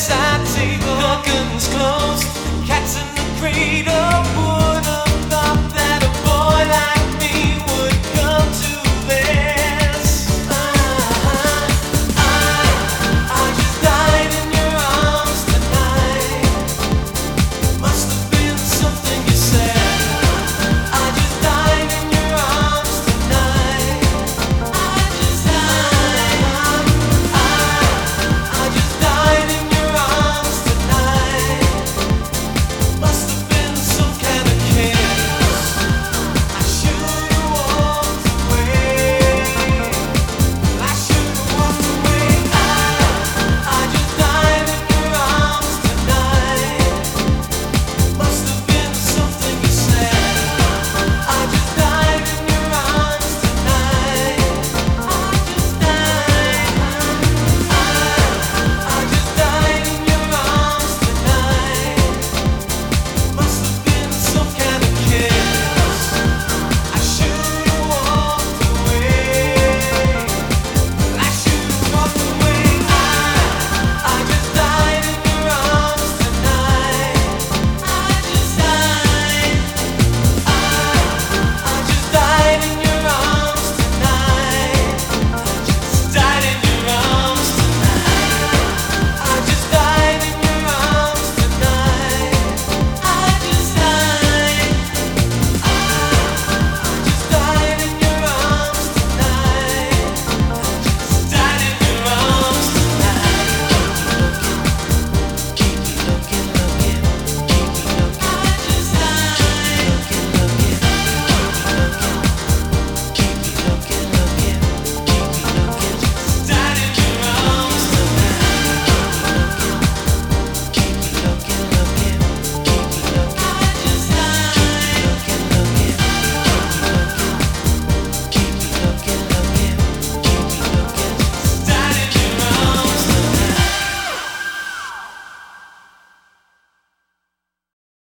bedside table, the guns closed, cats in the cradle.